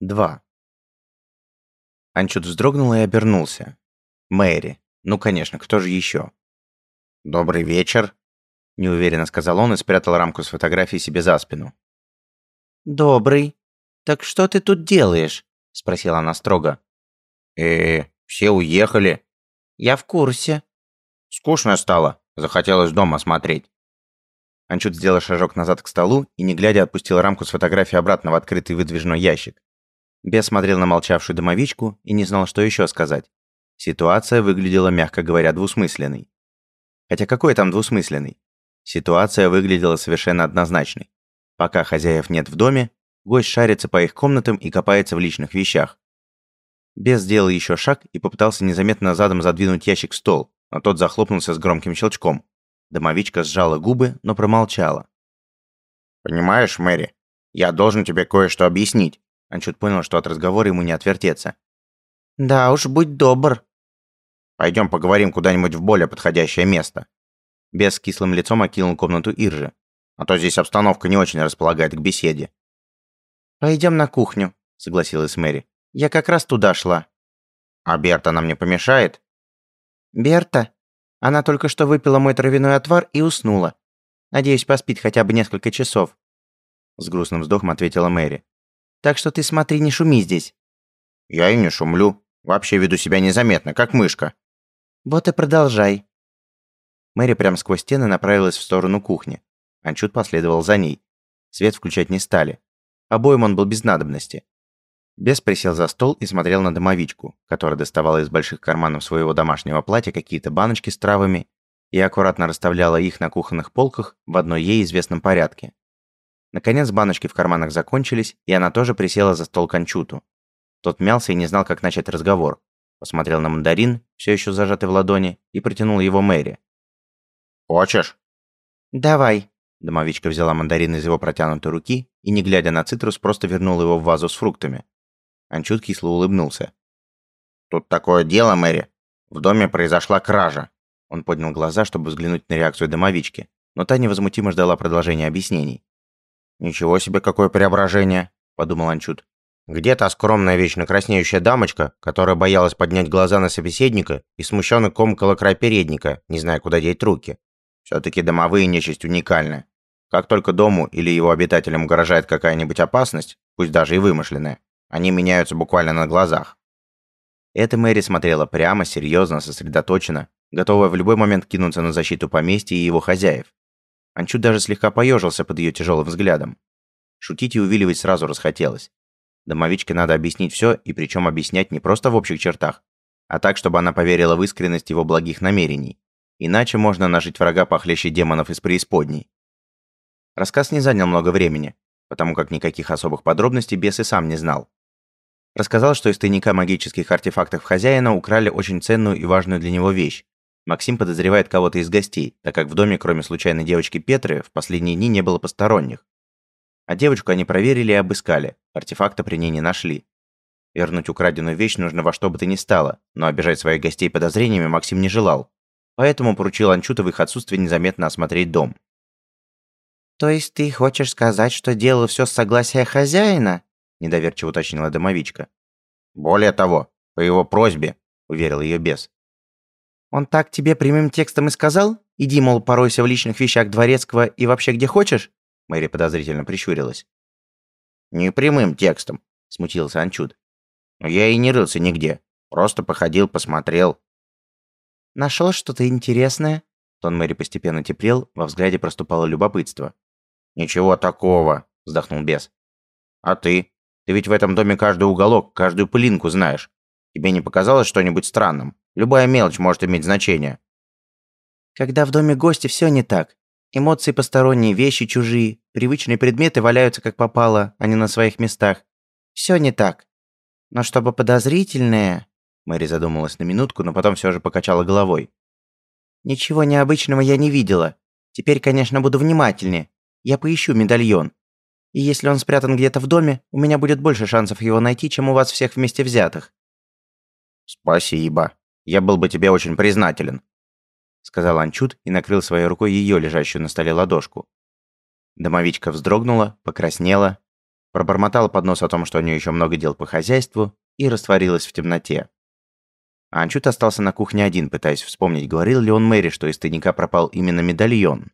2. Анчут вздрогнул и обернулся. Мэри. Ну, конечно, кто же еще? «Добрый вечер», – неуверенно сказал он и спрятал рамку с фотографией себе за спину. «Добрый. Так что ты тут делаешь?» – спросила она строго. э все уехали». «Я в курсе». «Скучно стало. Захотелось дома смотреть». Анчут сделал шажок назад к столу и, не глядя, отпустил рамку с фотографией обратно в открытый выдвижной ящик. Бес смотрел на молчавшую домовичку и не знал, что еще сказать. Ситуация выглядела, мягко говоря, двусмысленной. Хотя какой там двусмысленный? Ситуация выглядела совершенно однозначной. Пока хозяев нет в доме, гость шарится по их комнатам и копается в личных вещах. Бес сделал еще шаг и попытался незаметно задом задвинуть ящик в стол, но тот захлопнулся с громким щелчком. Домовичка сжала губы, но промолчала. «Понимаешь, Мэри, я должен тебе кое-что объяснить». Анчут понял, что от разговора ему не отвертеться. «Да уж, будь добр». «Пойдем поговорим куда-нибудь в более подходящее место». Бес с кислым лицом окинул комнату Иржи. «А то здесь обстановка не очень располагает к беседе». «Пойдем на кухню», — согласилась Мэри. «Я как раз туда шла». «А Берта нам не помешает?» «Берта? Она только что выпила мой травяной отвар и уснула. Надеюсь, поспит хотя бы несколько часов». С грустным вздохом ответила Мэри. Так что ты смотри, не шуми здесь». «Я и не шумлю. Вообще веду себя незаметно, как мышка». «Вот и продолжай». Мэри прямо сквозь стены направилась в сторону кухни. Анчут последовал за ней. Свет включать не стали. Обоим он был без надобности. Бес присел за стол и смотрел на домовичку, которая доставала из больших карманов своего домашнего платья какие-то баночки с травами и аккуратно расставляла их на кухонных полках в одной ей известном порядке. Наконец баночки в карманах закончились, и она тоже присела за стол кончуту. Тот мялся и не знал, как начать разговор. Посмотрел на мандарин, все еще зажатый в ладони, и протянул его Мэри. «Хочешь?» «Давай». Домовичка взяла мандарин из его протянутой руки и, не глядя на цитрус, просто вернула его в вазу с фруктами. Анчут кисло улыбнулся. «Тут такое дело, Мэри. В доме произошла кража». Он поднял глаза, чтобы взглянуть на реакцию домовички, но та невозмутимо ждала продолжения объяснений. «Ничего себе, какое преображение!» – подумал Анчут. «Где та скромная, вечно краснеющая дамочка, которая боялась поднять глаза на собеседника и смущенно комкала край передника, не зная, куда деть руки? Все-таки домовые нечисть уникальны. Как только дому или его обитателям угрожает какая-нибудь опасность, пусть даже и вымышленная, они меняются буквально на глазах». Эта Мэри смотрела прямо, серьезно, сосредоточенно, готовая в любой момент кинуться на защиту поместья и его хозяев. Анчут даже слегка поежился под ее тяжелым взглядом. Шутить и увиливать сразу расхотелось. Домовичке надо объяснить все, и причем объяснять не просто в общих чертах, а так, чтобы она поверила в искренность его благих намерений. Иначе можно нажить врага похлеще демонов из преисподней. Рассказ не занял много времени, потому как никаких особых подробностей бес и сам не знал. Рассказал, что из тайника магических артефактов хозяина украли очень ценную и важную для него вещь Максим подозревает кого-то из гостей, так как в доме, кроме случайной девочки Петры, в последние дни не было посторонних. А девочку они проверили и обыскали, артефакта при ней не нашли. Вернуть украденную вещь нужно во что бы то ни стало, но обижать своих гостей подозрениями Максим не желал. Поэтому поручил Анчута в их отсутствие незаметно осмотреть дом. «То есть ты хочешь сказать, что делал все с согласия хозяина?» – недоверчиво уточнила домовичка. «Более того, по его просьбе», – уверил ее бес. Он так тебе прямым текстом и сказал? Иди, мол, поройся в личных вещах дворецкого и вообще где хочешь?» Мэри подозрительно прищурилась. «Не прямым текстом», — смутился Анчуд. «Но я и не рылся нигде. Просто походил, посмотрел». «Нашел что-то интересное?» Тон Мэри постепенно теплел, во взгляде проступало любопытство. «Ничего такого», — вздохнул бес. «А ты? Ты ведь в этом доме каждый уголок, каждую пылинку знаешь. Тебе не показалось что-нибудь странным?» Любая мелочь может иметь значение. Когда в доме гости все не так. Эмоции посторонние, вещи чужие, привычные предметы валяются как попало, а не на своих местах. Все не так. Но чтобы подозрительное... Мэри задумалась на минутку, но потом все же покачала головой. Ничего необычного я не видела. Теперь, конечно, буду внимательнее. Я поищу медальон. И если он спрятан где-то в доме, у меня будет больше шансов его найти, чем у вас всех вместе взятых. Спасибо, я был бы тебе очень признателен», — сказал Анчут и накрыл своей рукой ее, лежащую на столе ладошку. Домовичка вздрогнула, покраснела, пробормотала под нос о том, что у нее еще много дел по хозяйству, и растворилась в темноте. А Анчут остался на кухне один, пытаясь вспомнить, говорил ли он Мэри, что из тайника пропал именно медальон.